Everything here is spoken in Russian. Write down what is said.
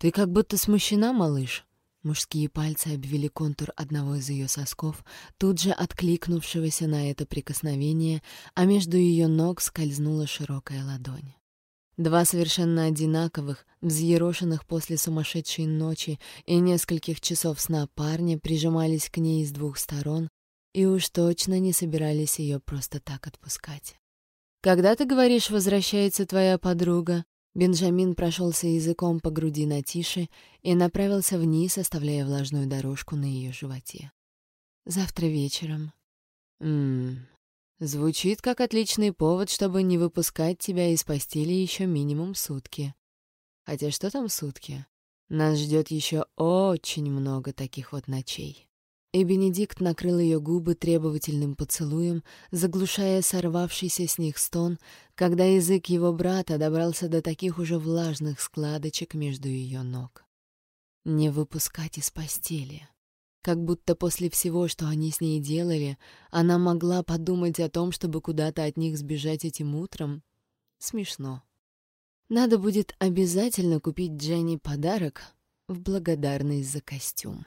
«Ты как будто смущена, малыш?» Мужские пальцы обвели контур одного из ее сосков, тут же откликнувшегося на это прикосновение, а между ее ног скользнула широкая ладонь. Два совершенно одинаковых, взъерошенных после сумасшедшей ночи и нескольких часов сна парня прижимались к ней с двух сторон и уж точно не собирались ее просто так отпускать. «Когда, ты говоришь, возвращается твоя подруга?» Бенджамин прошелся языком по груди на тише и направился вниз, оставляя влажную дорожку на ее животе. «Завтра вечером». «Ммм, звучит как отличный повод, чтобы не выпускать тебя из постели еще минимум сутки. Хотя что там сутки? Нас ждет еще очень много таких вот ночей». И Бенедикт накрыл ее губы требовательным поцелуем, заглушая сорвавшийся с них стон, когда язык его брата добрался до таких уже влажных складочек между ее ног. Не выпускать из постели. Как будто после всего, что они с ней делали, она могла подумать о том, чтобы куда-то от них сбежать этим утром. Смешно. Надо будет обязательно купить Дженни подарок в благодарность за костюм.